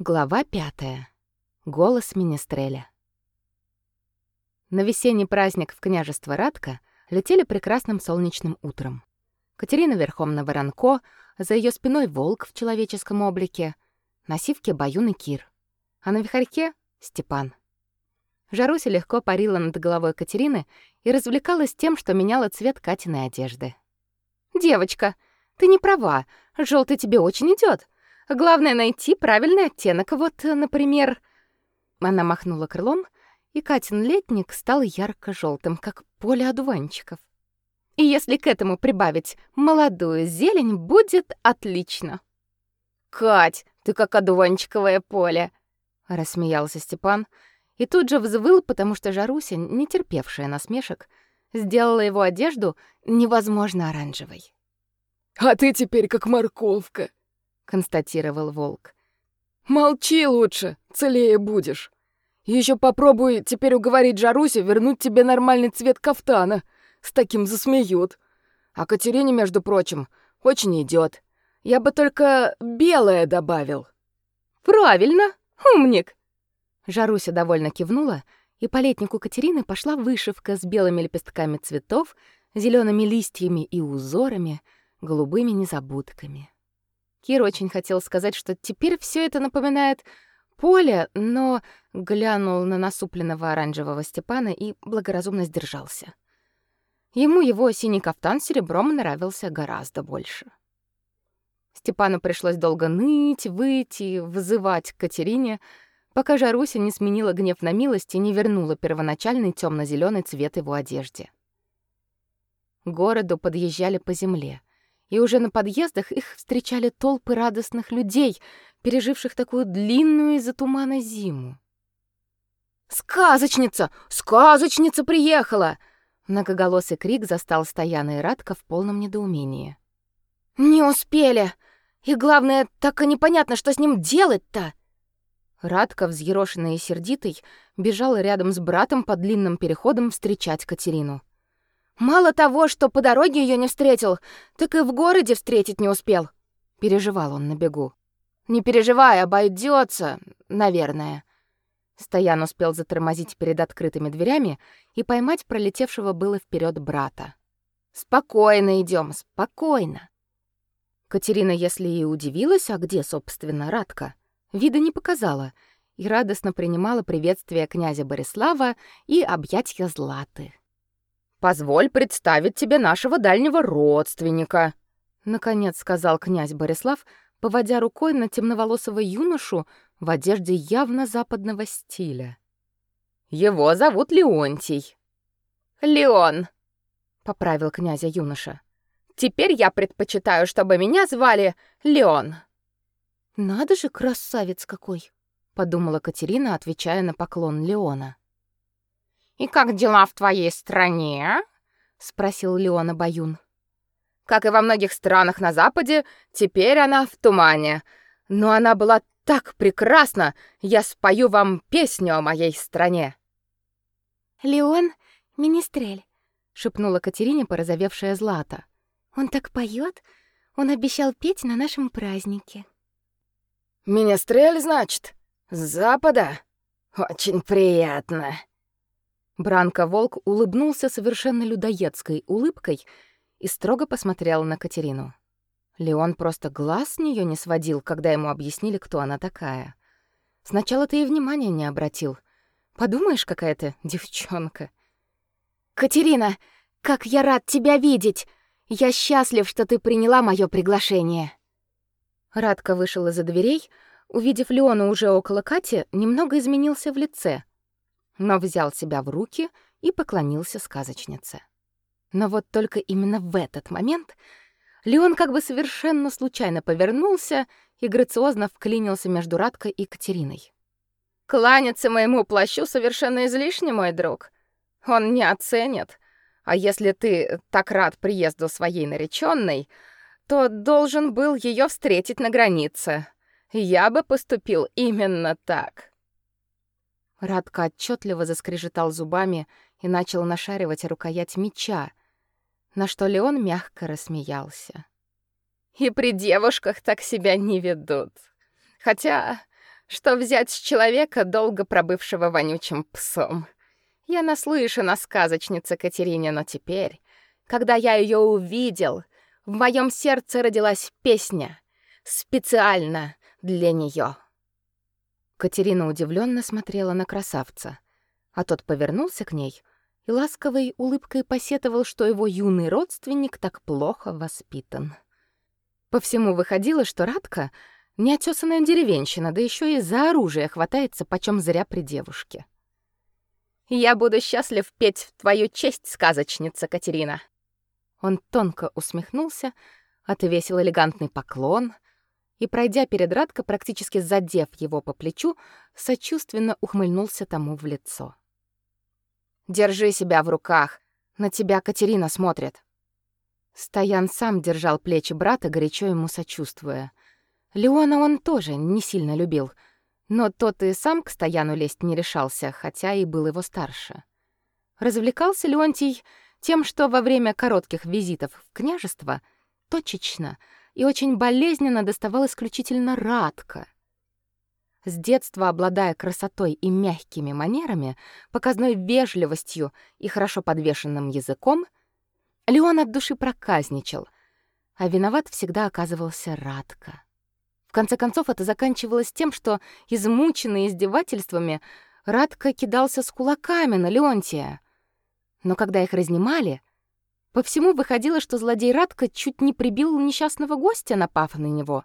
Глава пятая. Голос Министреля. На весенний праздник в княжество Радка летели прекрасным солнечным утром. Катерина верхом на воронко, за ее спиной волк в человеческом облике, на сивке Баюн и Кир, а на вихарьке — Степан. Жаруся легко парила над головой Катерины и развлекалась тем, что меняла цвет Катиной одежды. «Девочка, ты не права, желтый тебе очень идет. Главное найти правильный оттенок. Вот, например, она махнула крылом, и Катин летник стал ярко желтым как поле одуванчиков. И если к этому прибавить молодую зелень, будет отлично. Кать, ты как одуванчиковое поле, рассмеялся Степан и тут же взвыл, потому что Жаруся, не терпевшая насмешек, сделала его одежду невозможно оранжевой. А ты теперь как морковка, констатировал волк. Молчи лучше, целее будешь. Еще попробуй теперь уговорить Жарусю вернуть тебе нормальный цвет кафтана. С таким засмеют. А Катерине, между прочим, очень идет. Я бы только белое добавил. Правильно, умник. Жаруся довольно кивнула, и по летнику Катерины пошла вышивка с белыми лепестками цветов, зелеными листьями и узорами, голубыми незабудками. Кир очень хотел сказать, что теперь все это напоминает поле, но глянул на насупленного оранжевого Степана и благоразумно сдержался. Ему его синий кафтан с серебром нравился гораздо больше. Степану пришлось долго ныть, выйти, вызывать к Катерине, пока Жаруся не сменила гнев на милость и не вернула первоначальный темно зеленый цвет его одежде. К городу подъезжали по земле и уже на подъездах их встречали толпы радостных людей, переживших такую длинную из-за тумана зиму. «Сказочница! Сказочница приехала!» Многоголосый крик застал Стояна и Радка в полном недоумении. «Не успели! И главное, так и непонятно, что с ним делать-то!» Радка, взъерошенный и сердитый, бежал рядом с братом по длинным переходам встречать Катерину. Мало того, что по дороге ее не встретил, так и в городе встретить не успел. Переживал он на бегу. Не переживай, обойдется, наверное. Стоян успел затормозить перед открытыми дверями и поймать пролетевшего было вперед брата. Спокойно идем, спокойно. Катерина, если и удивилась, а где, собственно, Радка, вида не показала и радостно принимала приветствие князя Борислава и объятия Златы. Позволь представить тебе нашего дальнего родственника, наконец сказал князь Борислав, поводя рукой на темноволосого юношу в одежде явно западного стиля. Его зовут Леонтий. Леон, поправил князя юноша. Теперь я предпочитаю, чтобы меня звали Леон. Надо же, красавец какой, подумала Катерина, отвечая на поклон Леона. «И как дела в твоей стране?» — спросил Леона Баюн. «Как и во многих странах на Западе, теперь она в тумане. Но она была так прекрасна, я спою вам песню о моей стране». «Леон — министрель», — шепнула Катерине порозовевшая Злата. «Он так поет, он обещал петь на нашем празднике». «Министрель, значит? С запада? Очень приятно», Бранко-волк улыбнулся совершенно людоедской улыбкой и строго посмотрел на Катерину. Леон просто глаз с неё не сводил, когда ему объяснили, кто она такая. Сначала ты и внимания не обратил. Подумаешь, какая-то девчонка. «Катерина, как я рад тебя видеть! Я счастлив, что ты приняла моё приглашение!» Радко вышел из-за дверей, увидев Леона уже около Кати, немного изменился в лице — но взял себя в руки и поклонился сказочнице. Но вот только именно в этот момент Леон как бы совершенно случайно повернулся и грациозно вклинился между Радкой и Катериной. «Кланяться моему плащу совершенно излишне, мой друг. Он не оценит. А если ты так рад приезду своей нареченной, то должен был ее встретить на границе. Я бы поступил именно так». Радко отчетливо заскрежетал зубами и начал нашаривать рукоять меча, на что Леон мягко рассмеялся. «И при девушках так себя не ведут. Хотя что взять с человека, долго пробывшего вонючим псом. Я наслышан о сказочнице Катерине, но теперь, когда я ее увидел, в моем сердце родилась песня специально для нее. Катерина удивленно смотрела на красавца, а тот повернулся к ней и ласковой улыбкой посетовал, что его юный родственник так плохо воспитан. По всему выходило, что Радка неотесанная деревенщина, да еще и за оружие хватается почем зря при девушке. «Я буду счастлив петь в твою честь, сказочница Катерина!» Он тонко усмехнулся, отвесил элегантный поклон и, пройдя перед Радко, практически задев его по плечу, сочувственно ухмыльнулся тому в лицо. «Держи себя в руках! На тебя Катерина смотрит!» Стоян сам держал плечи брата, горячо ему сочувствуя. Леона он тоже не сильно любил, но тот и сам к Стояну лезть не решался, хотя и был его старше. Развлекался Леонтий тем, что во время коротких визитов в княжество точечно и очень болезненно доставал исключительно Радка. С детства обладая красотой и мягкими манерами, показной вежливостью и хорошо подвешенным языком — Леон от души проказничал, а виноват всегда оказывался Радко. В конце концов это заканчивалось тем, что, измученный издевательствами, Радко кидался с кулаками на Леонтия. Но когда их разнимали, по всему выходило, что злодей Радко чуть не прибил несчастного гостя, напав на него.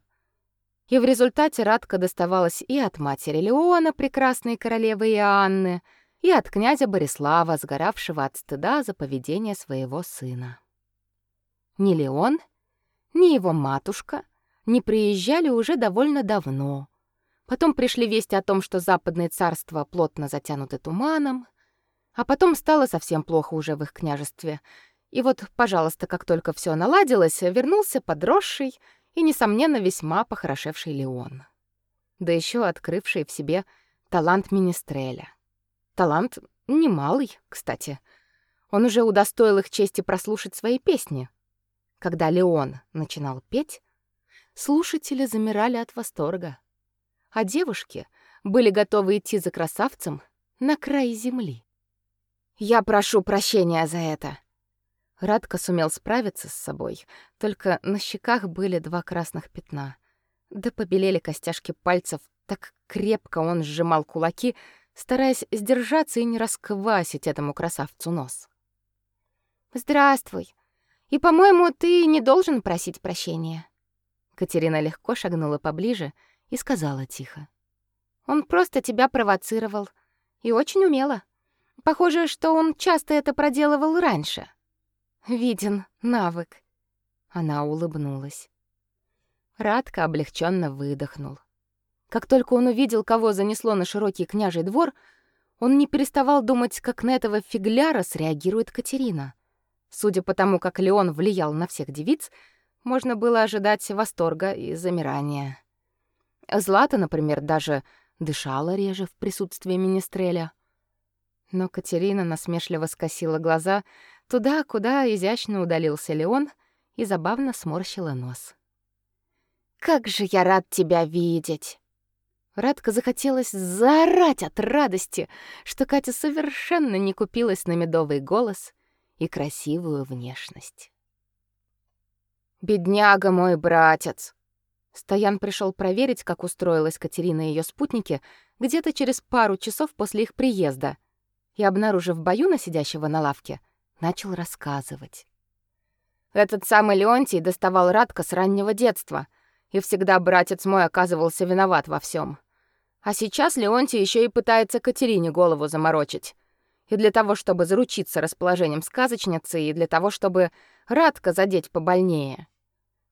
И в результате Радко доставалось и от матери Леона, прекрасной королевы Иоанны, и от князя Борислава, сгоравшего от стыда за поведение своего сына. Ни Леон, ни его матушка не приезжали уже довольно давно. Потом пришли вести о том, что западные царства плотно затянуты туманом, а потом стало совсем плохо уже в их княжестве. И вот, пожалуйста, как только все наладилось, вернулся подросший и, несомненно, весьма похорошевший Леон. Да еще открывший в себе талант Министреля. Талант немалый, кстати. Он уже удостоил их чести прослушать свои песни. Когда Леон начинал петь, слушатели замирали от восторга, а девушки были готовы идти за красавцем на край земли. «Я прошу прощения за это!» Радко сумел справиться с собой, только на щеках были два красных пятна. Да побелели костяшки пальцев, так крепко он сжимал кулаки, стараясь сдержаться и не расквасить этому красавцу нос. «Здравствуй. И, по-моему, ты не должен просить прощения». Катерина легко шагнула поближе и сказала тихо. «Он просто тебя провоцировал. И очень умело. Похоже, что он часто это проделывал раньше. Виден навык». Она улыбнулась. Радко облегченно выдохнул. Как только он увидел, кого занесло на широкий княжий двор, он не переставал думать, как на этого фигляра среагирует Катерина. Судя по тому, как Леон влиял на всех девиц, можно было ожидать восторга и замирания. Злата, например, даже дышала реже в присутствии министреля. Но Катерина насмешливо скосила глаза туда, куда изящно удалился Леон, и забавно сморщила нос. «Как же я рад тебя видеть!» Радко захотелось заорать от радости, что Катя совершенно не купилась на медовый голос и красивую внешность. «Бедняга мой братец!» Стоян пришел проверить, как устроилась Катерина и ее спутники где-то через пару часов после их приезда, и, обнаружив Баюна, сидящего на лавке, начал рассказывать. Этот самый Леонтий доставал Радка с раннего детства, и всегда братец мой оказывался виноват во всем. А сейчас Леонтий еще и пытается Катерине голову заморочить. И для того, чтобы заручиться расположением сказочницы, и для того, чтобы Радка задеть побольнее.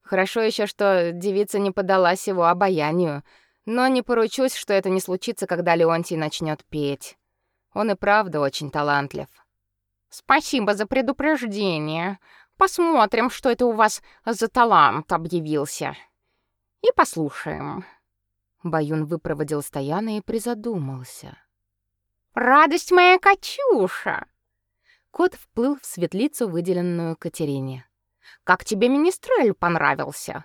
Хорошо еще, что девица не поддалась его обаянию, но не поручусь, что это не случится, когда Леонтий начнет петь. Он и правда очень талантлив. Спасибо за предупреждение. Посмотрим, что это у вас за талант объявился. И послушаем. Баюн выпроводил Стояна и призадумался. «Радость моя Катюша!» Кот вплыл в светлицу, выделенную Катерине. «Как тебе министрель понравился?»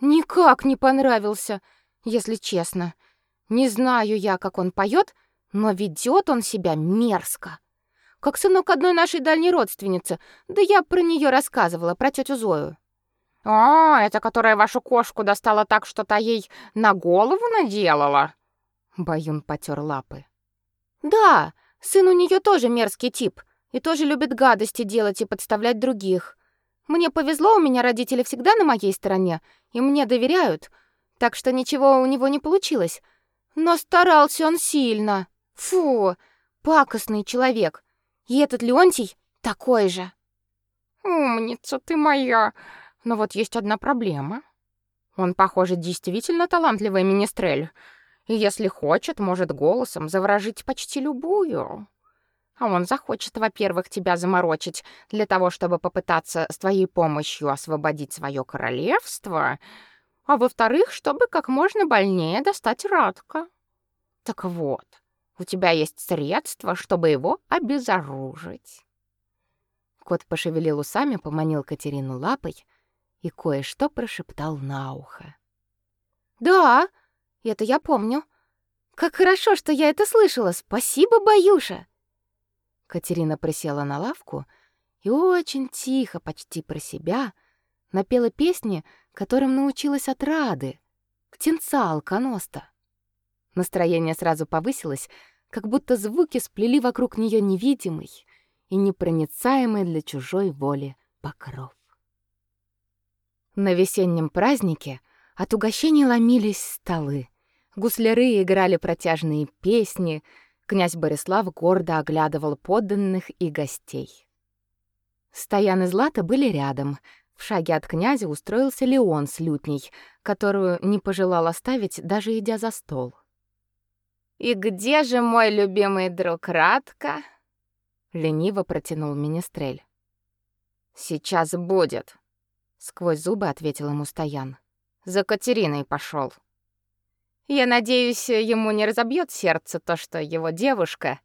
«Никак не понравился, если честно. Не знаю я, как он поет, но ведет он себя мерзко. Как сынок одной нашей дальней родственницы. Да я про нее рассказывала, про тетю Зою. «А, это которая вашу кошку достала так, что та ей на голову наделала?» Баюн потер лапы. «Да, сын у нее тоже мерзкий тип и тоже любит гадости делать и подставлять других. Мне повезло, у меня родители всегда на моей стороне, и мне доверяют, так что ничего у него не получилось. Но старался он сильно. Фу, пакостный человек. И этот Леонтий такой же. Умница ты моя. Но вот есть одна проблема. Он, похоже, действительно талантливый министрель. И если хочет, может голосом заворожить почти любую. А он захочет, во-первых, тебя заморочить для того, чтобы попытаться с твоей помощью освободить свое королевство, а во-вторых, чтобы как можно больнее достать Радка. Так вот, у тебя есть средства, чтобы его обезоружить. Кот пошевелил усами, поманил Катерину лапой и кое-что прошептал на ухо. «Да, это я помню. Как хорошо, что я это слышала. Спасибо, Баюша!» Катерина присела на лавку и очень тихо, почти про себя, напела песни, которым научилась от Рады, ктенца алконоста. Настроение сразу повысилось, как будто звуки сплели вокруг нее невидимый и непроницаемый для чужой воли покров. На весеннем празднике от угощений ломились столы. Гусляры играли протяжные песни, князь Борислав гордо оглядывал подданных и гостей. Стоян и Злата были рядом. В шаге от князя устроился Леон с лютней, которую не пожелал оставить, даже идя за стол. «И где же мой любимый друг Радка?» — лениво протянул Министрель. «Сейчас будет», — сквозь зубы ответил ему Стоян. «За Катериной пошел. Я надеюсь, ему не разобьет сердце то, что его девушка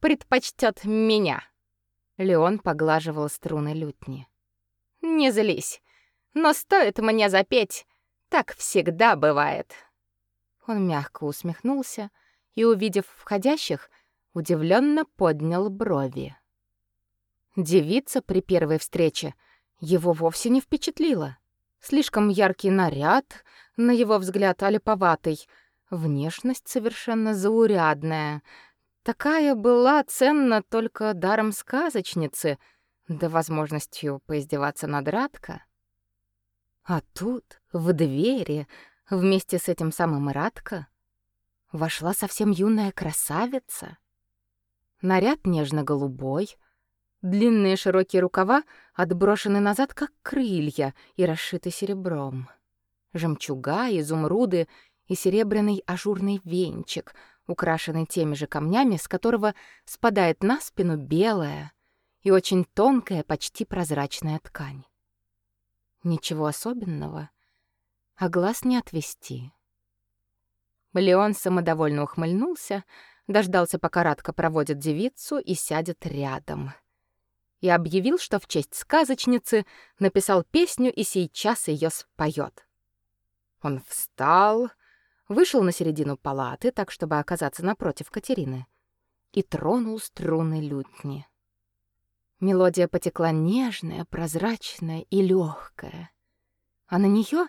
предпочтет меня». Леон поглаживал струны лютни. «Не злись, но стоит мне запеть, так всегда бывает». Он мягко усмехнулся, — и, увидев входящих, удивленно поднял брови. Девица при первой встрече его вовсе не впечатлила. Слишком яркий наряд, на его взгляд олиповатый, внешность совершенно заурядная. Такая была ценна только даром сказочницы, да возможностью поиздеваться над Радко. А тут, в двери, вместе с этим самым Радко, вошла совсем юная красавица. Наряд нежно-голубой, длинные широкие рукава отброшены назад, как крылья, и расшиты серебром. Жемчуга, изумруды и серебряный ажурный венчик, украшенный теми же камнями, с которого спадает на спину белая и очень тонкая, почти прозрачная ткань. Ничего особенного, а глаз не отвести. Леон самодовольно ухмыльнулся, дождался, пока Радка проводит девицу и сядет рядом. И объявил, что в честь сказочницы написал песню и сейчас ее споет. Он встал, вышел на середину палаты, так чтобы оказаться напротив Катерины, и тронул струны лютни. Мелодия потекла нежная, прозрачная и легкая, а на нее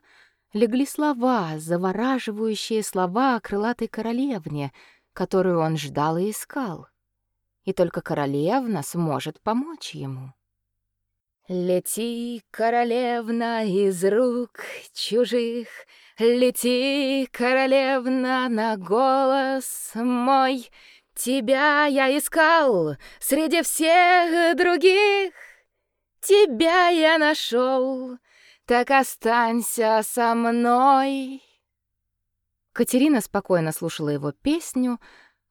легли слова, завораживающие слова о крылатой королевне, которую он ждал и искал. И только королевна сможет помочь ему. Лети, королевна, из рук чужих, Лети, королевна, на голос мой. Тебя я искал среди всех других, Тебя я нашел так останься со мной. Катерина спокойно слушала его песню.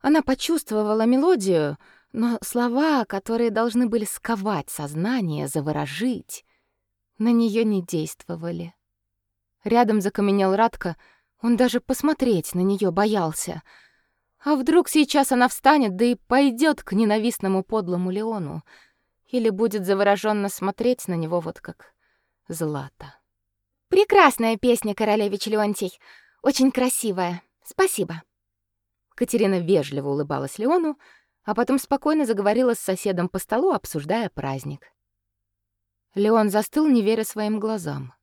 Она почувствовала мелодию, но слова, которые должны были сковать сознание, заворожить, на нее не действовали. Рядом закаменел Радко, он даже посмотреть на нее боялся. А вдруг сейчас она встанет, да и пойдет к ненавистному подлому Леону, или будет завороженно смотреть на него вот как Злата. Прекрасная песня, королевич Леонтий. Очень красивая. Спасибо. Катерина вежливо улыбалась Леону, а потом спокойно заговорила с соседом по столу, обсуждая праздник. Леон застыл, не веря своим глазам.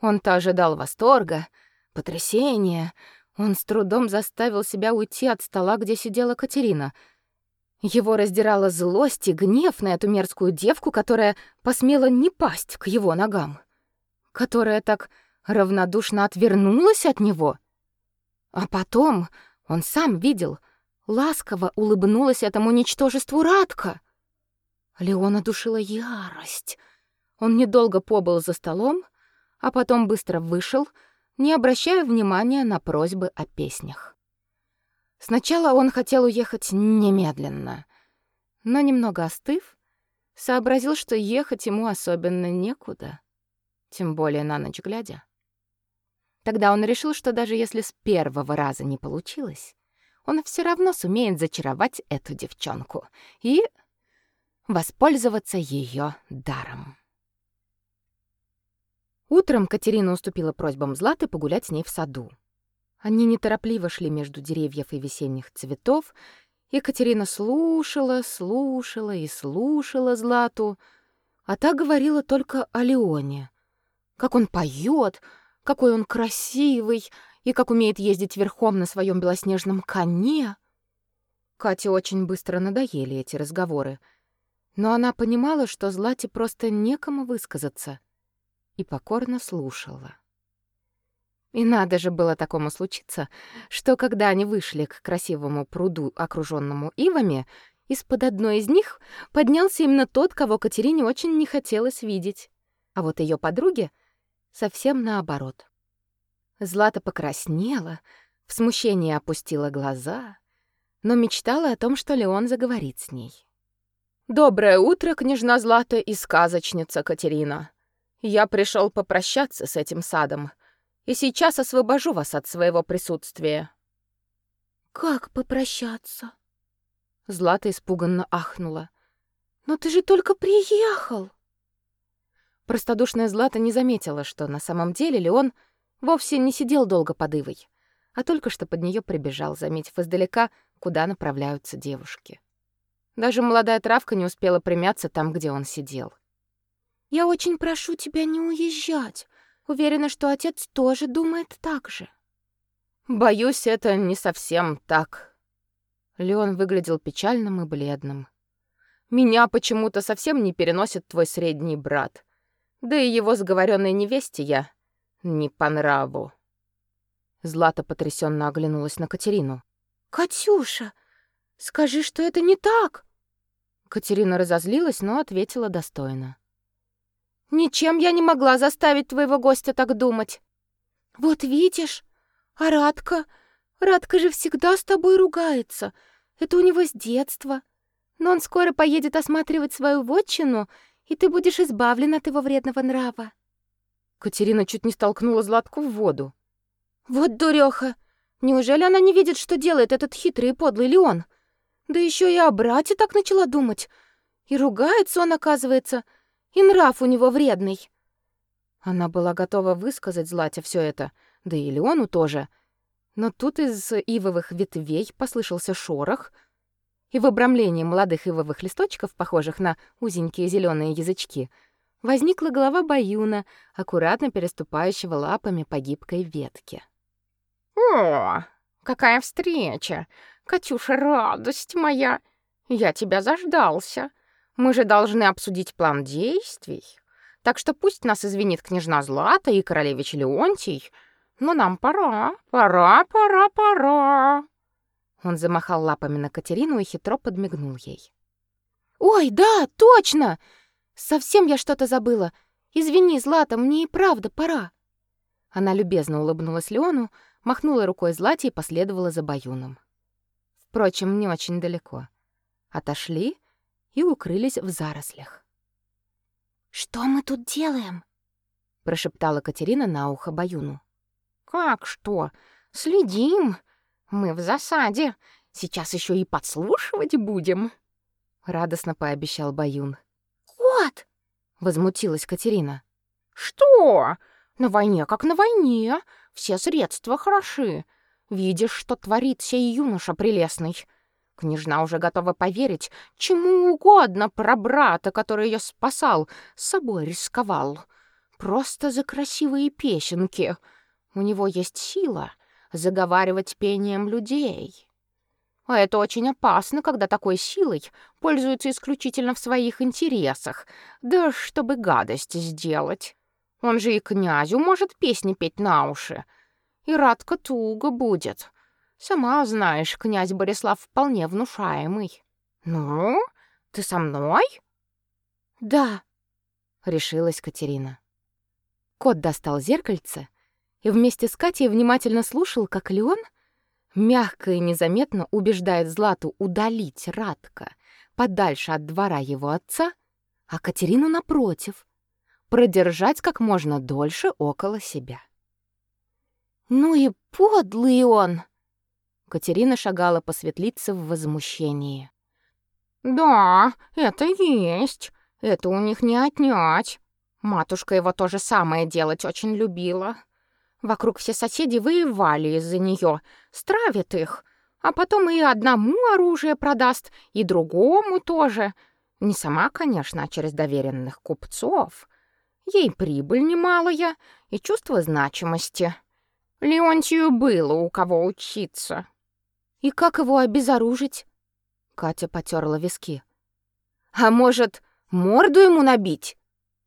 Он-то ожидал восторга, потрясения. Он с трудом заставил себя уйти от стола, где сидела Катерина. Его раздирала злость и гнев на эту мерзкую девку, которая посмела не пасть к его ногам, которая так равнодушно отвернулась от него. А потом он сам видел, ласково улыбнулась этому ничтожеству Радка. Леона душила ярость. Он недолго побыл за столом, а потом быстро вышел, не обращая внимания на просьбы о песнях. Сначала он хотел уехать немедленно, но немного остыв, сообразил, что ехать ему особенно некуда, тем более на ночь глядя. Тогда он решил, что даже если с первого раза не получилось, он все равно сумеет зачаровать эту девчонку и воспользоваться ее даром. Утром Катерина уступила просьбам Златы погулять с ней в саду. Они неторопливо шли между деревьев и весенних цветов, и Катерина слушала, слушала и слушала Злату, а та говорила только о Леоне. Как он поет, какой он красивый и как умеет ездить верхом на своем белоснежном коне. Кате очень быстро надоели эти разговоры, но она понимала, что Злате просто некому высказаться — и покорно слушала. И надо же было такому случиться, что когда они вышли к красивому пруду, окружённому ивами, из-под одной из них поднялся именно тот, кого Катерине очень не хотелось видеть. А вот её подруге совсем наоборот. Злата покраснела, в смущении опустила глаза, но мечтала о том, что Леон заговорит с ней. «Доброе утро, княжна Злата и сказочница Катерина!» Я пришел попрощаться с этим садом, и сейчас освобожу вас от своего присутствия. Как попрощаться? Злата испуганно ахнула. Но ты же только приехал. Простодушная Злата не заметила, что на самом деле Леон вовсе не сидел долго под ивой, а только что под нее прибежал, заметив издалека, куда направляются девушки. Даже молодая травка не успела примяться там, где он сидел. Я очень прошу тебя не уезжать. Уверена, что отец тоже думает так же. Боюсь, это не совсем так. Леон выглядел печальным и бледным. Меня почему-то совсем не переносит твой средний брат. Да и его сговоренной невесте я не по нраву. Злата потрясенно оглянулась на Катерину. «Катюша, скажи, что это не так!» Катерина разозлилась, но ответила достойно. Ничем я не могла заставить твоего гостя так думать. Вот видишь, а Радка, Радка же всегда с тобой ругается. Это у него с детства. Но он скоро поедет осматривать свою вотчину, и ты будешь избавлен от его вредного нрава. Катерина чуть не столкнула Златку в воду. Вот дурёха! Неужели она не видит, что делает этот хитрый и подлый Леон? Да еще и о брате так начала думать. И ругается он, оказывается, — и нрав у него вредный. Она была готова высказать Злате все это, да и Леону тоже. Но тут из ивовых ветвей послышался шорох, и в обрамлении молодых ивовых листочков, похожих на узенькие зеленые язычки, возникла голова Баюна, аккуратно переступающего лапами по гибкой ветке. «О, какая встреча! Катюша, радость моя! Я тебя заждался!» Мы же должны обсудить план действий. Так что пусть нас извинит княжна Злата и королевич Леонтий, но нам пора, пора, пора, пора. Он замахал лапами на Катерину и хитро подмигнул ей. Ой, да, точно. Совсем я что-то забыла. Извини, Злата, мне и правда пора. Она любезно улыбнулась Леону, махнула рукой Злате и последовала за Баюном. Впрочем, не очень далеко. Отошли и укрылись в зарослях. «Что мы тут делаем?» — прошептала Катерина на ухо Баюну. «Как что? Следим. Мы в засаде. Сейчас еще и подслушивать будем», — радостно пообещал Баюн. «Кот!» — возмутилась Катерина. «Что? На войне как на войне. Все средства хороши. Видишь, что творит сей юноша прелестный. Княжна уже готова поверить чему угодно про брата, который ее спасал, с собой рисковал. Просто за красивые песенки. У него есть сила заговаривать пением людей. А это очень опасно, когда такой силой пользуются исключительно в своих интересах, да чтобы гадость сделать. Он же и князю может песни петь на уши. И Радка туго будет. Сама знаешь, князь Борислав вполне внушаемый. Ну, ты со мной? Да, решилась Катерина. Кот достал зеркальце и вместе с Катей внимательно слушал, как Леон мягко и незаметно убеждает Злату удалить Радка подальше от двора его отца, а Катерину напротив продержать как можно дольше около себя. Ну и подлый он. Катерина шагала по светлице в возмущении. Да, это есть. Это у них не отнять. Матушка его то же самое делать очень любила. Вокруг все соседи воевали из-за нее, стравит их, а потом и одному оружие продаст, и другому тоже. Не сама, конечно, а через доверенных купцов. Ей прибыль немалая и чувство значимости. Леонтию было у кого учиться. И как его обезоружить? Катя потерла виски. А может, морду ему набить?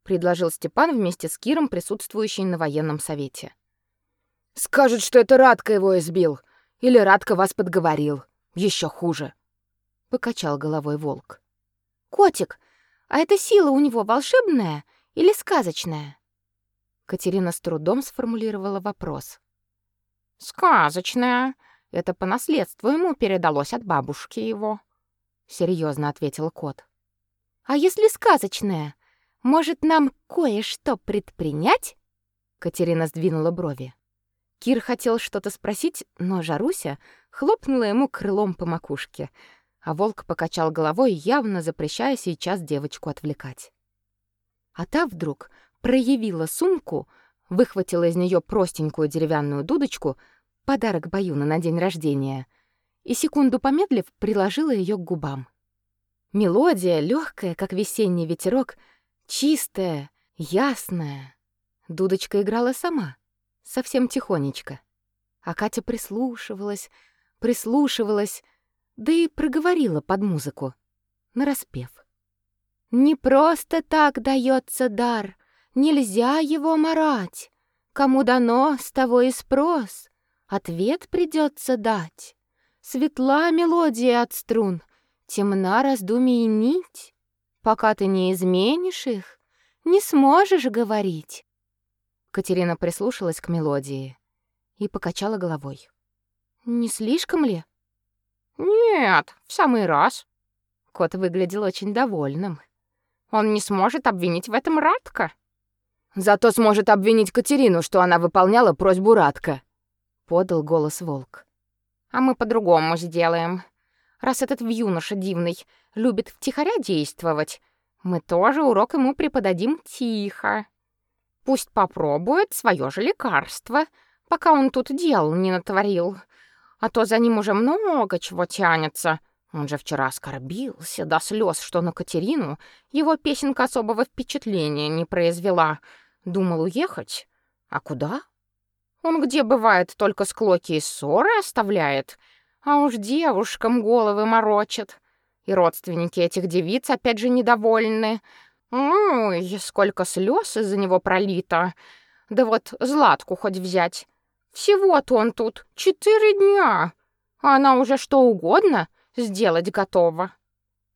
предложил Степан вместе с Киром, присутствующий на военном совете. Скажут, что это Радка его избил, или Радка вас подговорил. Еще хуже. Покачал головой волк. Котик, а эта сила у него волшебная или сказочная? Катерина с трудом сформулировала вопрос. Сказочная. Это по наследству ему передалось от бабушки его, серьезно ответил кот. А если сказочная, может нам кое-что предпринять? Катерина сдвинула брови. Кир хотел что-то спросить, но Жаруся хлопнула ему крылом по макушке, а волк покачал головой, явно запрещая сейчас девочку отвлекать. А та вдруг проявила сумку, выхватила из нее простенькую деревянную дудочку, подарок Баюна на день рождения, и секунду помедлив приложила ее к губам. Мелодия, легкая, как весенний ветерок, чистая, ясная. Дудочка играла сама — совсем тихонечко. А Катя прислушивалась, прислушивалась, да и проговорила под музыку, нараспев. «Не просто так дается дар, нельзя его марать. Кому дано, с того и спрос, ответ придется дать. Светла мелодия от струн, темна раздумий нить. Пока ты не изменишь их, не сможешь говорить. Катерина прислушалась к мелодии и покачала головой. Не слишком ли? Нет, в самый раз. Кот выглядел очень довольным. Он не сможет обвинить в этом Радка. Зато сможет обвинить Катерину, что она выполняла просьбу Радка, подал голос волк. А мы по-другому сделаем. Раз этот юноша дивный любит втихаря действовать, мы тоже урок ему преподадим тихо. Пусть попробует свое же лекарство, пока он тут дел не натворил. А то за ним уже много чего тянется. Он же вчера оскорбился до слез, что на Катерину его песенка особого впечатления не произвела. Думал уехать. А куда? Он где бывает только склоки и ссоры оставляет, а уж девушкам головы морочит. И родственники этих девиц опять же недовольны. Ой, сколько слез из-за него пролито. Да вот Златку хоть взять. Всего-то он тут четыре дня, а она уже что угодно сделать готова.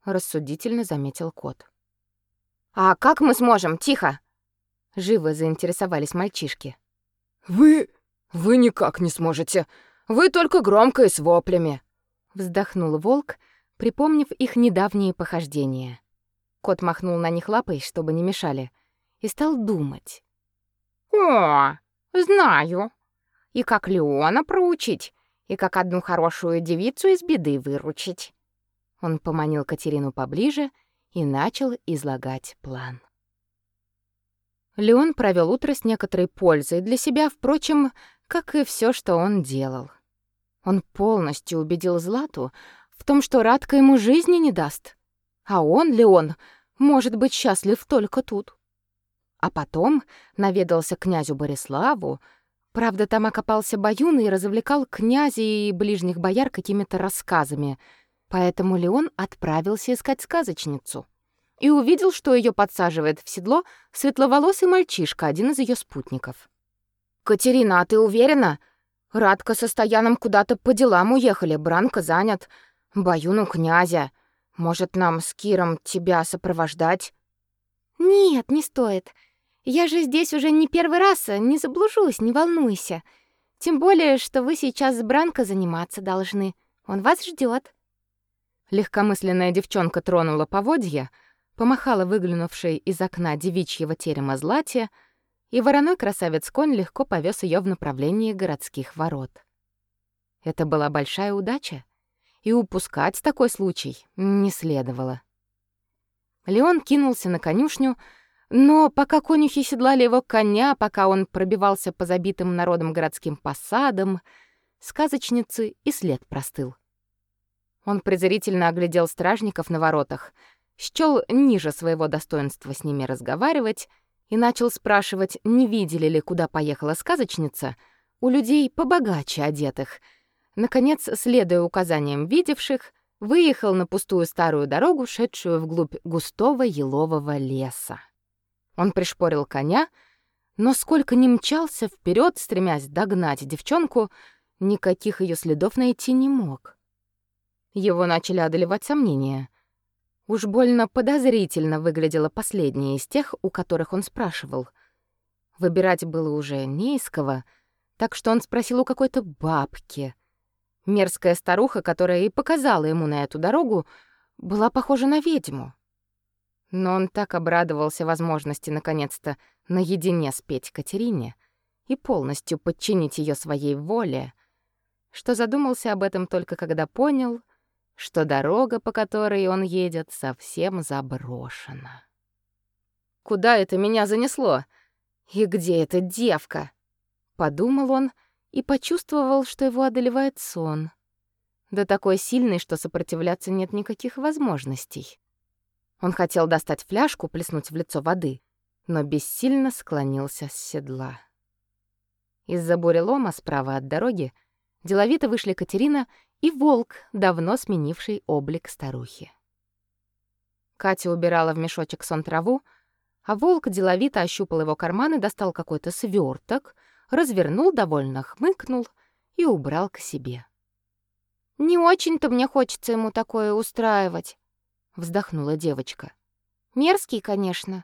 Рассудительно заметил кот. А как мы сможем? Тихо. Живо заинтересовались мальчишки. Вы вы никак не сможете. Вы только громко и с воплями. Вздохнул волк, припомнив их недавние похождения. Кот махнул на них лапой, чтобы не мешали, и стал думать. «О, знаю. И как Леона проучить, и как одну хорошую девицу из беды выручить». Он поманил Катерину поближе и начал излагать план. Леон провел утро с некоторой пользой для себя, впрочем, как и все, что он делал. Он полностью убедил Злату в том, что Радка ему жизни не даст. А он, Леон, может быть счастлив только тут. А потом наведался князю Бориславу, правда, там окопался Баюн и развлекал князя и ближних бояр какими-то рассказами, поэтому Леон отправился искать сказочницу и увидел, что ее подсаживает в седло светловолосый мальчишка, один из ее спутников. «Катерина, а ты уверена?» Радка со Стояном куда-то по делам уехали, Бранко занят. Баюну князя. Может, нам с Киром тебя сопровождать?» «Нет, не стоит. Я же здесь уже не первый раз, не заблужусь, не волнуйся. Тем более, что вы сейчас с Бранко заниматься должны. Он вас ждет. Легкомысленная девчонка тронула поводья, помахала выглянувшей из окна девичьего терема Злате — и вороной красавец-конь легко повез ее в направлении городских ворот. Это была большая удача, и упускать такой случай не следовало. Леон кинулся на конюшню, но пока конюхи седлали его коня, пока он пробивался по забитым народом городским посадам, сказочницы и след простыл. Он презрительно оглядел стражников на воротах, счёл ниже своего достоинства с ними разговаривать и начал спрашивать, не видели ли, куда поехала сказочница, у людей побогаче одетых. Наконец, следуя указаниям видевших, выехал на пустую старую дорогу, шедшую вглубь густого елового леса. Он пришпорил коня, но сколько ни мчался вперед, стремясь догнать девчонку, никаких ее следов найти не мог. Его начали одолевать сомнения. Уж больно подозрительно выглядела последняя из тех, у которых он спрашивал. Выбирать было уже не из кого, так что он спросил у какой-то бабки. Мерзкая старуха, которая и показала ему на эту дорогу, была похожа на ведьму. Но он так обрадовался возможности наконец-то наедине спеть Катерине и полностью подчинить ее своей воле, что задумался об этом только когда понял, что дорога, по которой он едет, совсем заброшена. «Куда это меня занесло? И где эта девка?» Подумал он и почувствовал, что его одолевает сон. Да такой сильный, что сопротивляться нет никаких возможностей. Он хотел достать фляжку, плеснуть в лицо воды, но бессильно склонился с седла. Из-за бурелома справа от дороги деловито вышли Катерина и волк, давно сменивший облик старухи. Катя убирала в мешочек сон траву, а волк деловито ощупал его карман и достал какой-то сверток, развернул, довольно хмыкнул и убрал к себе. «Не очень-то мне хочется ему такое устраивать», — вздохнула девочка. «Мерзкий, конечно.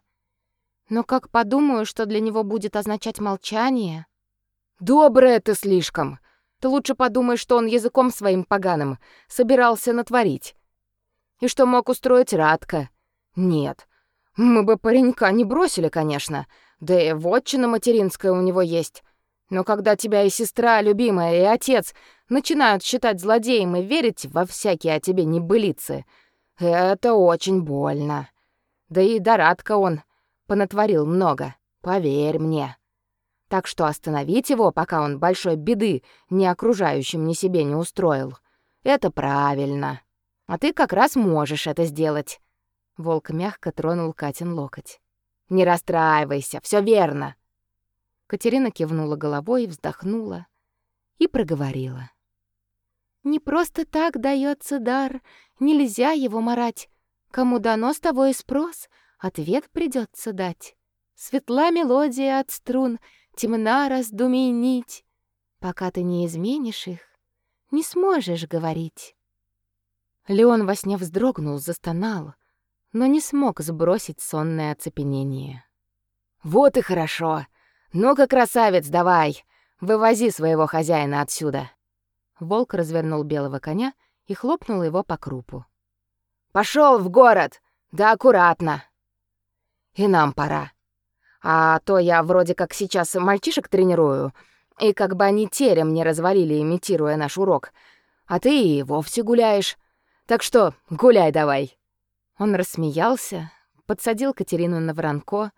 Но как подумаю, что для него будет означать молчание...» «Доброе ты слишком!» Ты лучше подумай, что он языком своим поганым собирался натворить. И что мог устроить Радка. Нет, мы бы паренька не бросили, конечно. Да и вотчина материнская у него есть. Но когда тебя и сестра любимая, и отец начинают считать злодеем и верить во всякие о тебе небылицы, это очень больно. Да и Дорадка он понатворил много, поверь мне. Так что остановить его, пока он большой беды ни окружающим, ни себе не устроил, это правильно. А ты как раз можешь это сделать. Волк мягко тронул Катин локоть. Не расстраивайся, все верно. Катерина кивнула головой, вздохнула и проговорила. Не просто так дается дар, нельзя его марать. Кому дано, с того и спрос, ответ придется дать. Светла мелодия от струн — темна раздумий нить. Пока ты не изменишь их, не сможешь говорить. Леон во сне вздрогнул, застонал, но не смог сбросить сонное оцепенение. «Вот и хорошо! Ну-ка, красавец, давай! Вывози своего хозяина отсюда!» Волк развернул белого коня и хлопнул его по крупу. Пошел в город! Да аккуратно!» «И нам пора. А то я вроде как сейчас мальчишек тренирую, и как бы они терем не развалили, имитируя наш урок. А ты и вовсе гуляешь. Так что гуляй давай». Он рассмеялся, подсадил Катерину на воронко,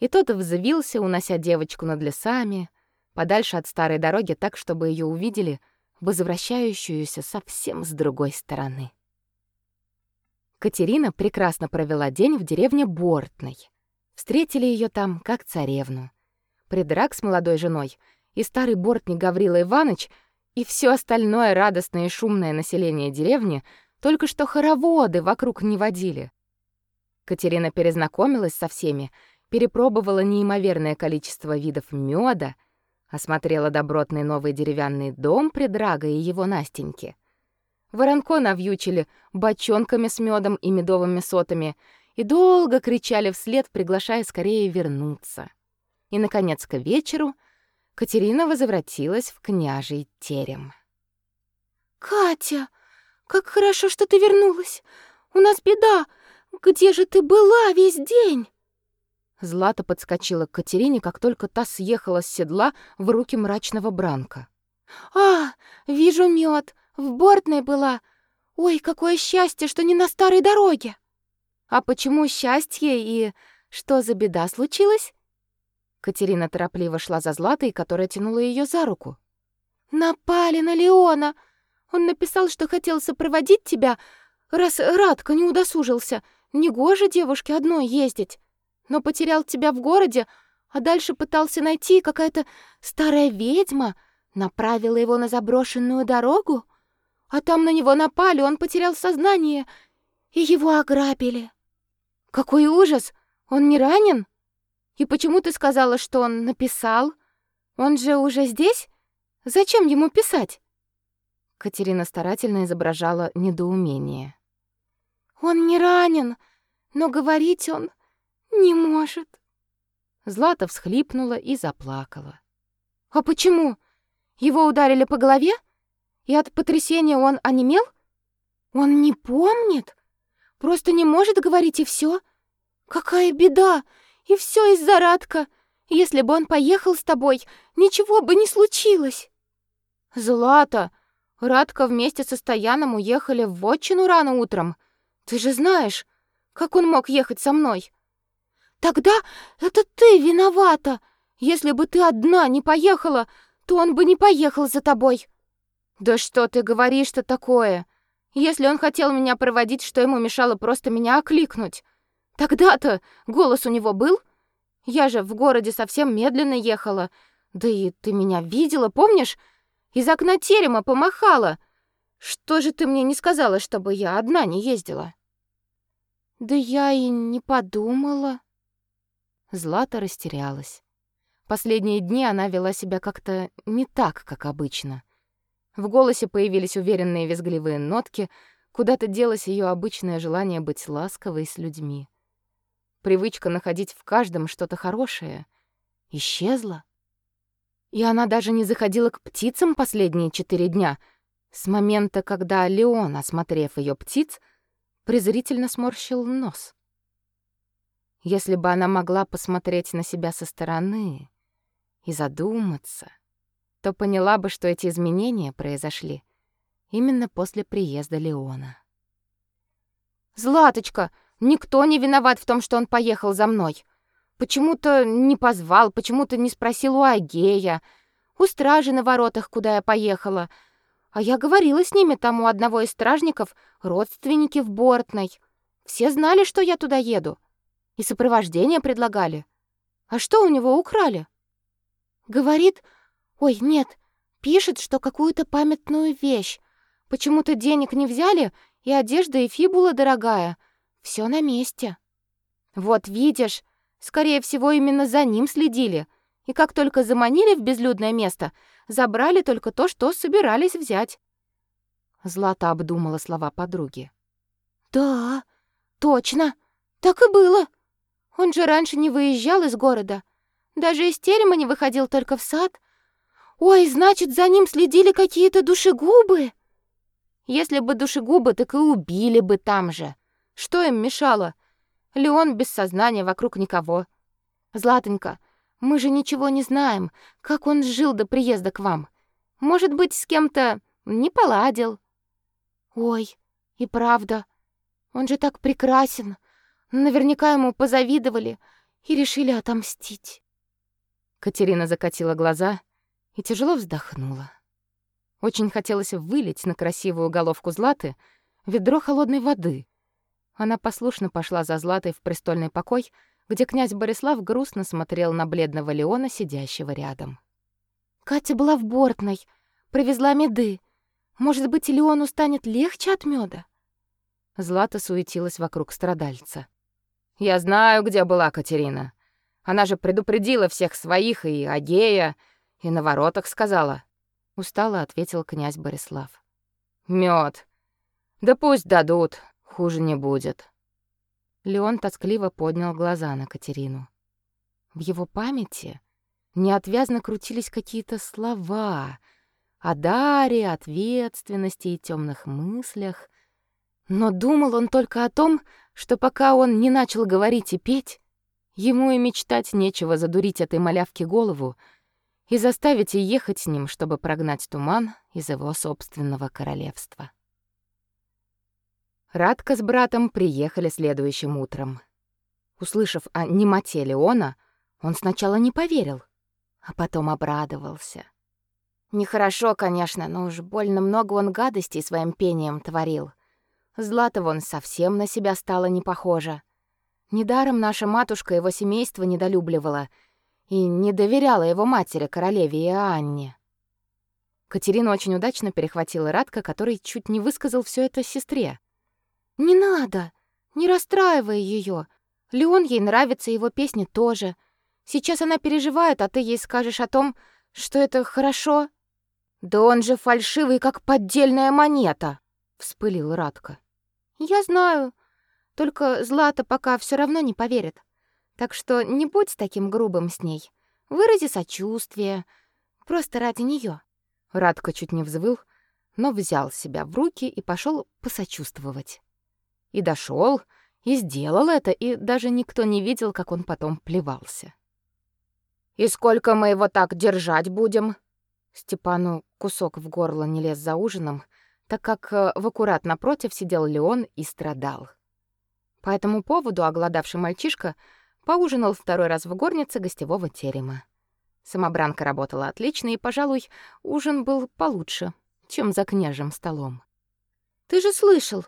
и тот взвился, унося девочку над лесами, подальше от старой дороги так, чтобы ее увидели возвращающуюся совсем с другой стороны. Катерина прекрасно провела день в деревне Бортной. Встретили ее там как царевну. Придрак с молодой женой и старый бортник Гаврила Иванович и все остальное радостное и шумное население деревни только что хороводы вокруг не водили. Катерина перезнакомилась со всеми, перепробовала неимоверное количество видов меда, осмотрела добротный новый деревянный дом Придрага и его Настеньки. Воронко навьючили бочонками с медом и медовыми сотами и долго кричали вслед, приглашая скорее вернуться. И, наконец, к вечеру Катерина возвратилась в княжий терем. «Катя, как хорошо, что ты вернулась! У нас беда! Где же ты была весь день?» Злата подскочила к Катерине, как только та съехала с седла в руки мрачного Бранка. «А, вижу мед, в бортной была. Ой, какое счастье, что не на старой дороге!» «А почему счастье и что за беда случилась?» Катерина торопливо шла за Златой, которая тянула ее за руку. «Напали на Леона! Он написал, что хотел сопроводить тебя, раз Радко не удосужился. Негоже девушке одной ездить. Но потерял тебя в городе, а дальше пытался найти какая-то старая ведьма, направила его на заброшенную дорогу, а там на него напали, он потерял сознание, и его ограбили. Какой ужас! Он не ранен? И почему ты сказала, что он написал? Он же уже здесь? Зачем ему писать? Катерина старательно изображала недоумение. Он не ранен, но говорить он не может. Злата всхлипнула и заплакала. А почему? Его ударили по голове? И от потрясения он онемел? Он не помнит? Просто не может говорить и все. Какая беда! И все из-за Радка. Если бы он поехал с тобой, ничего бы не случилось. Злата, Радка вместе со Стояном уехали в Вотчину рано утром. Ты же знаешь, как он мог ехать со мной? Тогда это ты виновата. Если бы ты одна не поехала, то он бы не поехал за тобой. Да что ты говоришь-то такое? Если он хотел меня проводить, что ему мешало просто меня окликнуть? Тогда-то голос у него был. Я же в городе совсем медленно ехала. Да и ты меня видела, помнишь? Из окна терема помахала. Что же ты мне не сказала, чтобы я одна не ездила? Да я и не подумала. Злата растерялась. Последние дни она вела себя как-то не так, как обычно. В голосе появились уверенные визгливые нотки, куда-то делось ее обычное желание быть ласковой с людьми. Привычка находить в каждом что-то хорошее исчезла. И она даже не заходила к птицам последние четыре дня, с момента, когда Леон, осмотрев ее птиц, презрительно сморщил нос. Если бы она могла посмотреть на себя со стороны и задуматься, то поняла бы, что эти изменения произошли именно после приезда Леона. «Златочка, Никто не виноват в том, что он поехал за мной. Почему-то не позвал, почему-то не спросил у Агея, у стражи на воротах, куда я поехала. А я говорила с ними там у одного из стражников, родственники в Бортной. Все знали, что я туда еду. И сопровождение предлагали. А что у него украли? Говорит, ой, нет, пишет, что какую-то памятную вещь. Почему-то денег не взяли, и одежда и фибула дорогая — все на месте. Вот видишь, скорее всего, именно за ним следили. И как только заманили в безлюдное место, забрали только то, что собирались взять. Злата обдумала слова подруги. Да, точно. Так и было. Он же раньше не выезжал из города. Даже из терема не выходил только в сад. Ой, значит, за ним следили какие-то душегубы. Если бы душегубы, так и убили бы там же. Что им мешало? Леон без сознания, вокруг никого. Златонька, мы же ничего не знаем, как он жил до приезда к вам. Может быть, с кем-то не поладил. Ой, и правда. Он же так прекрасен. Наверняка ему позавидовали и решили отомстить. Катерина закатила глаза и тяжело вздохнула. Очень хотелось вылить на красивую головку Златы ведро холодной воды. Она послушно пошла за Златой в престольный покой, где князь Борислав грустно смотрел на бледного Леона, сидящего рядом. «Катя была в бортной, привезла меды. Может быть, Леону станет легче от меда? Злата суетилась вокруг страдальца. «Я знаю, где была Катерина. Она же предупредила всех своих и Агея, и на воротах сказала. Устало ответил князь Борислав. Мед. Да пусть дадут, хуже не будет. Леон тоскливо поднял глаза на Катерину. В его памяти неотвязно крутились какие-то слова о даре, ответственности и темных мыслях, но думал он только о том, что пока он не начал говорить и петь, Ему и мечтать нечего задурить этой малявке голову и заставить ее ехать с ним, чтобы прогнать туман из его собственного королевства. Радка с братом приехали следующим утром. Услышав о немоте Леона, он сначала не поверил, а потом обрадовался. Нехорошо, конечно, но уж больно много он гадостей своим пением творил. Злата вон совсем на себя стала не похожа. Недаром наша матушка его семейство недолюбливала и не доверяла его матери, королеве Иоанне. Катерина очень удачно перехватила Радка, который чуть не высказал все это сестре. «Не надо! Не расстраивай ее. Леон ей нравится, его песни тоже. Сейчас она переживает, а ты ей скажешь о том, что это хорошо». «Да он же фальшивый, как поддельная монета!» — вспылил Радка. «Я знаю. Только Злата пока все равно не поверит. Так что не будь таким грубым с ней. Вырази сочувствие. Просто ради нее. Радко чуть не взвыл, но взял себя в руки и пошел посочувствовать. И дошел, и сделал это, и даже никто не видел, как он потом плевался. «И сколько мы его так держать будем?» Степану кусок в горло не лез за ужином, так как э, в аккурат напротив сидел Леон и страдал. По этому поводу оголодавший мальчишка поужинал второй раз в горнице гостевого терема. Самобранка работала отлично, и, пожалуй, ужин был получше, чем за княжим столом. «Ты же слышал,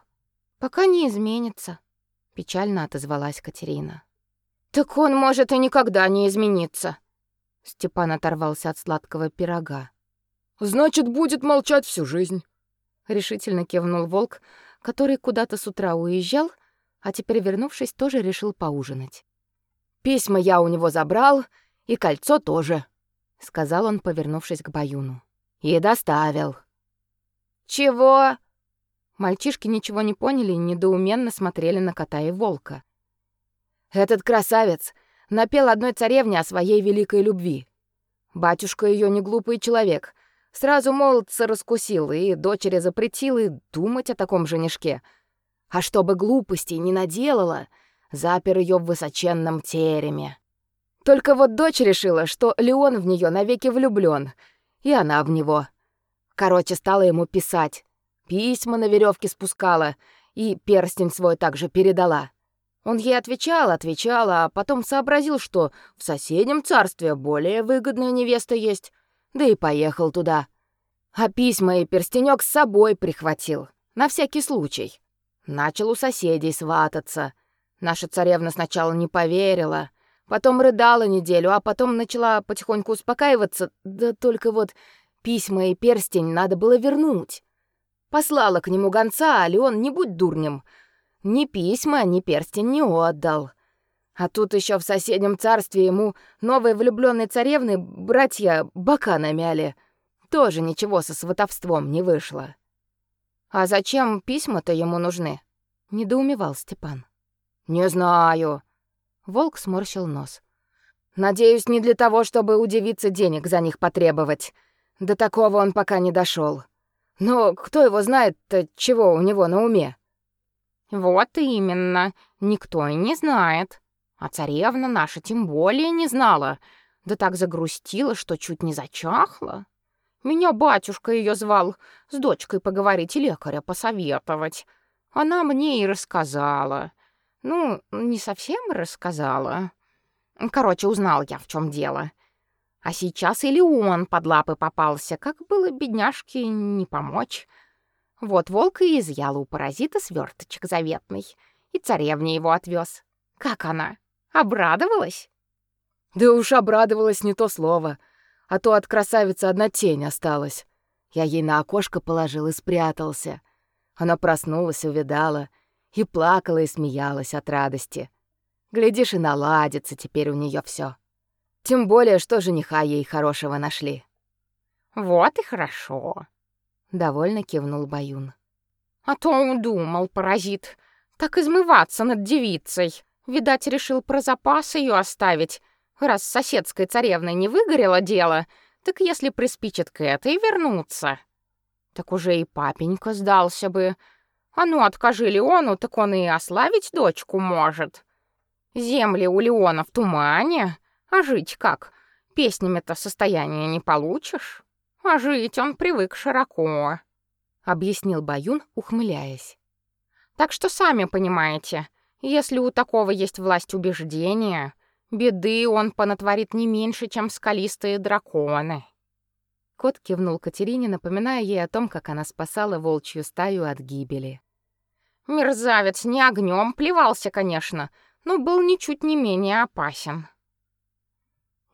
пока не изменится», — печально отозвалась Катерина. «Так он может и никогда не измениться». Степан оторвался от сладкого пирога. «Значит, будет молчать всю жизнь», — решительно кивнул волк, который куда-то с утра уезжал, а теперь, вернувшись, тоже решил поужинать. «Письма я у него забрал, и кольцо тоже», — сказал он, повернувшись к Баюну. «И доставил». «Чего?» Мальчишки ничего не поняли и недоуменно смотрели на кота и волка. «Этот красавец напел одной царевне о своей великой любви. Батюшка ее не глупый человек, сразу молодца раскусил и дочери запретил и думать о таком женишке — а чтобы глупостей не наделала, запер ее в высоченном тереме. Только вот дочь решила, что Леон в нее навеки влюблен, и она в него. Короче, стала ему писать. Письма на веревке спускала и перстень свой также передала. Он ей отвечал, отвечал, а потом сообразил, что в соседнем царстве более выгодная невеста есть, да и поехал туда. А письма и перстенек с собой прихватил, на всякий случай. Начал у соседей свататься. Наша царевна сначала не поверила, потом рыдала неделю, а потом начала потихоньку успокаиваться, да только вот письма и перстень надо было вернуть. Послала к нему гонца, а Леон, не будь дурнем, ни письма, ни перстень не отдал. А тут еще в соседнем царстве ему новые влюбленные царевны братья бока намяли. Тоже ничего со сватовством не вышло. А зачем письма-то ему нужны? недоумевал Степан. Не знаю. Волк сморщил нос. Надеюсь, не для того, чтобы удивиться денег за них потребовать. До такого он пока не дошел. Но кто его знает-то, чего у него на уме? Вот именно, никто и не знает. А царевна наша тем более не знала. Да так загрустила, что чуть не зачахла. Меня батюшка ее звал с дочкой поговорить и лекаря посоветовать. Она мне и рассказала. Ну, не совсем рассказала. Короче, узнал я, в чем дело. А сейчас или он под лапы попался, как было бедняжке не помочь. Вот волк и изъял у паразита сверточек заветный, и царевне его отвез. Как она? Обрадовалась? Да уж обрадовалась не то слово, а то от красавицы одна тень осталась. Я ей на окошко положил и спрятался. Она проснулась, увидала, и плакала, и смеялась от радости. Глядишь, и наладится теперь у нее все. Тем более, что жениха ей хорошего нашли. Вот и хорошо, довольно кивнул Баюн. А то удумал паразит так измываться над девицей. Видать, решил про запас ее оставить. Раз с соседской царевной не выгорело дело, так если приспичит к этой вернуться, так уже и папенька сдался бы. А ну, откажи Леону, так он и ославить дочку может. Земли у Леона в тумане, а жить как? Песнями-то состояние не получишь. А жить он привык широко, объяснил Баюн, ухмыляясь. Так что сами понимаете, если у такого есть власть убеждения, беды он понатворит не меньше, чем скалистые драконы. Кот кивнул Катерине, напоминая ей о том, как она спасала волчью стаю от гибели. Мерзавец не огнем плевался, конечно, но был ничуть не менее опасен.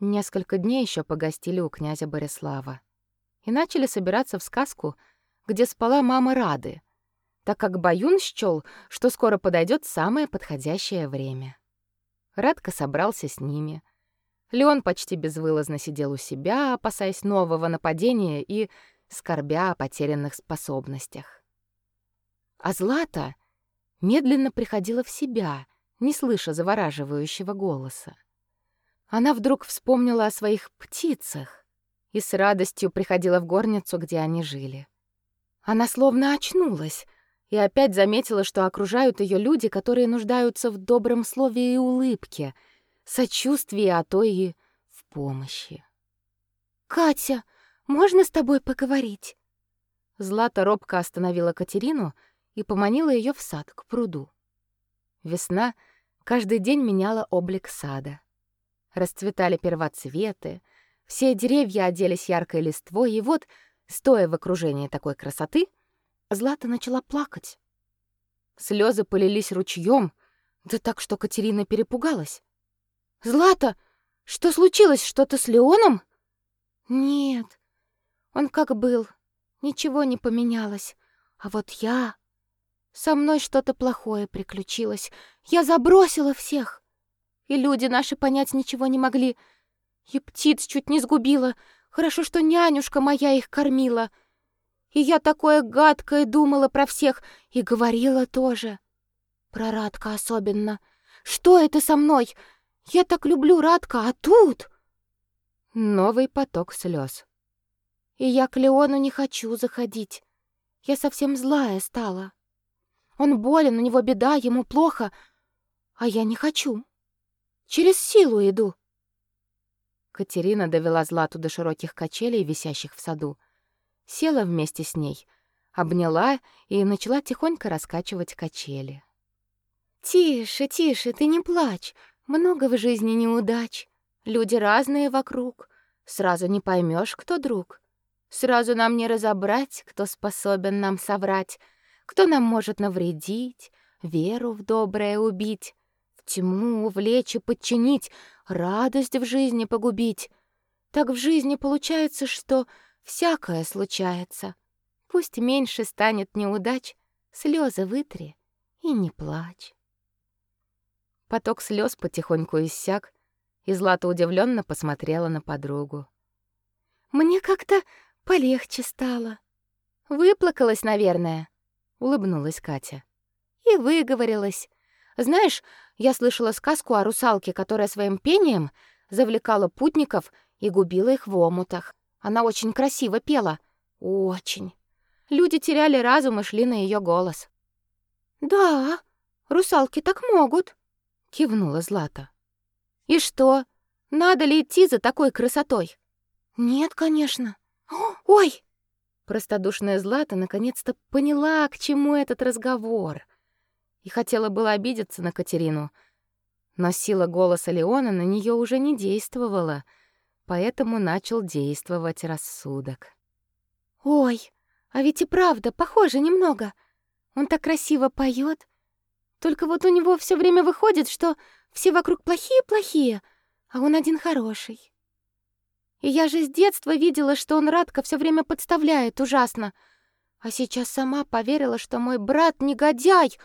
Несколько дней еще погостили у князя Борислава и начали собираться в сказку, где спала мама Рады, так как Баюн счёл, что скоро подойдет самое подходящее время. Радко собрался с ними. Леон почти безвылазно сидел у себя, опасаясь нового нападения и скорбя о потерянных способностях. А Злата медленно приходила в себя, не слыша завораживающего голоса. Она вдруг вспомнила о своих птицах и с радостью приходила в горницу, где они жили. Она словно очнулась и опять заметила, что окружают ее люди, которые нуждаются в добром слове и улыбке, сочувствии, а то и в помощи. «Катя, можно с тобой поговорить?» Злата робко остановила Катерину и поманила ее в сад, к пруду. Весна каждый день меняла облик сада. Расцветали первоцветы, все деревья оделись яркой листвой, и вот, стоя в окружении такой красоты, Злата начала плакать. Слезы полились ручьем, да так, что Катерина перепугалась. «Злата, что случилось? Что-то с Леоном?» «Нет, он как был, ничего не поменялось. А вот я... Со мной что-то плохое приключилось. Я забросила всех и люди наши понять ничего не могли. И птиц чуть не сгубила. Хорошо, что нянюшка моя их кормила. И я такое гадкое думала про всех и говорила тоже. Про Радка особенно. Что это со мной? Я так люблю Радка, а тут... Новый поток слез. И я к Леону не хочу заходить. Я совсем злая стала. Он болен, у него беда, ему плохо, а я не хочу. Через силу иду. Катерина довела Злату до широких качелей, висящих в саду. Села вместе с ней, обняла и начала тихонько раскачивать качели. «Тише, тише, ты не плачь. Много в жизни неудач. Люди разные вокруг. Сразу не поймешь, кто друг. Сразу нам не разобрать, кто способен нам соврать, кто нам может навредить, веру в доброе убить тьму увлечь и подчинить, радость в жизни погубить. Так в жизни получается, что всякое случается. Пусть меньше станет неудач, слезы вытри и не плачь. Поток слез потихоньку иссяк, и Злата удивленно посмотрела на подругу. «Мне как-то полегче стало. Выплакалась, наверное», — улыбнулась Катя. «И выговорилась. Знаешь, я слышала сказку о русалке, которая своим пением завлекала путников и губила их в омутах. Она очень красиво пела. Очень. Люди теряли разум и шли на ее голос. «Да, русалки так могут», — кивнула Злата. «И что, надо ли идти за такой красотой?» «Нет, конечно». «Ой!» Простодушная Злата наконец-то поняла, к чему этот разговор — и хотела было обидеться на Катерину, но сила голоса Леона на нее уже не действовала, поэтому начал действовать рассудок. «Ой, а ведь и правда, похоже немного. Он так красиво поет. Только вот у него все время выходит, что все вокруг плохие-плохие, а он один хороший. И я же с детства видела, что он Радка все время подставляет ужасно. А сейчас сама поверила, что мой брат негодяй.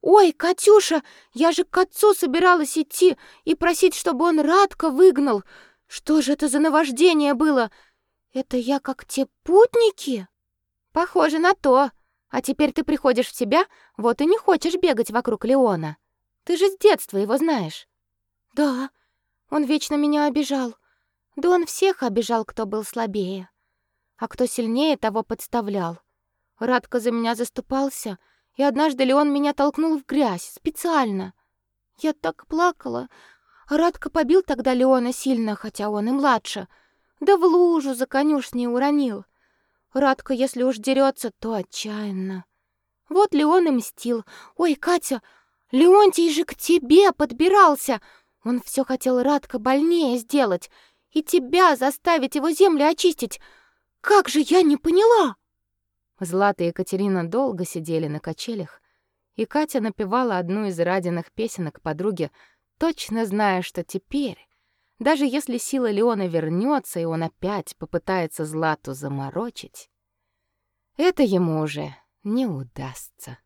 Ой, Катюша, я же к отцу собиралась идти и просить, чтобы он Радка выгнал. Что же это за наваждение было? Это я как те путники? Похоже на то. А теперь ты приходишь в себя, вот и не хочешь бегать вокруг Леона. Ты же с детства его знаешь. Да, он вечно меня обижал. Да он всех обижал, кто был слабее. А кто сильнее, того подставлял. Радко за меня заступался, и однажды Леон меня толкнул в грязь, специально. Я так плакала. Радко побил тогда Леона сильно, хотя он и младше. Да в лужу за конюшней уронил. Радко, если уж дерется, то отчаянно. Вот Леон и мстил. Ой, Катя, Леонтий же к тебе подбирался. Он все хотел Радко больнее сделать и тебя заставить его земли очистить. Как же я не поняла? Злата и Екатерина долго сидели на качелях, и Катя напевала одну из радиных песенок подруге, точно зная, что теперь даже если сила Леона вернется, и он опять попытается Злату заморочить, это ему уже не удастся.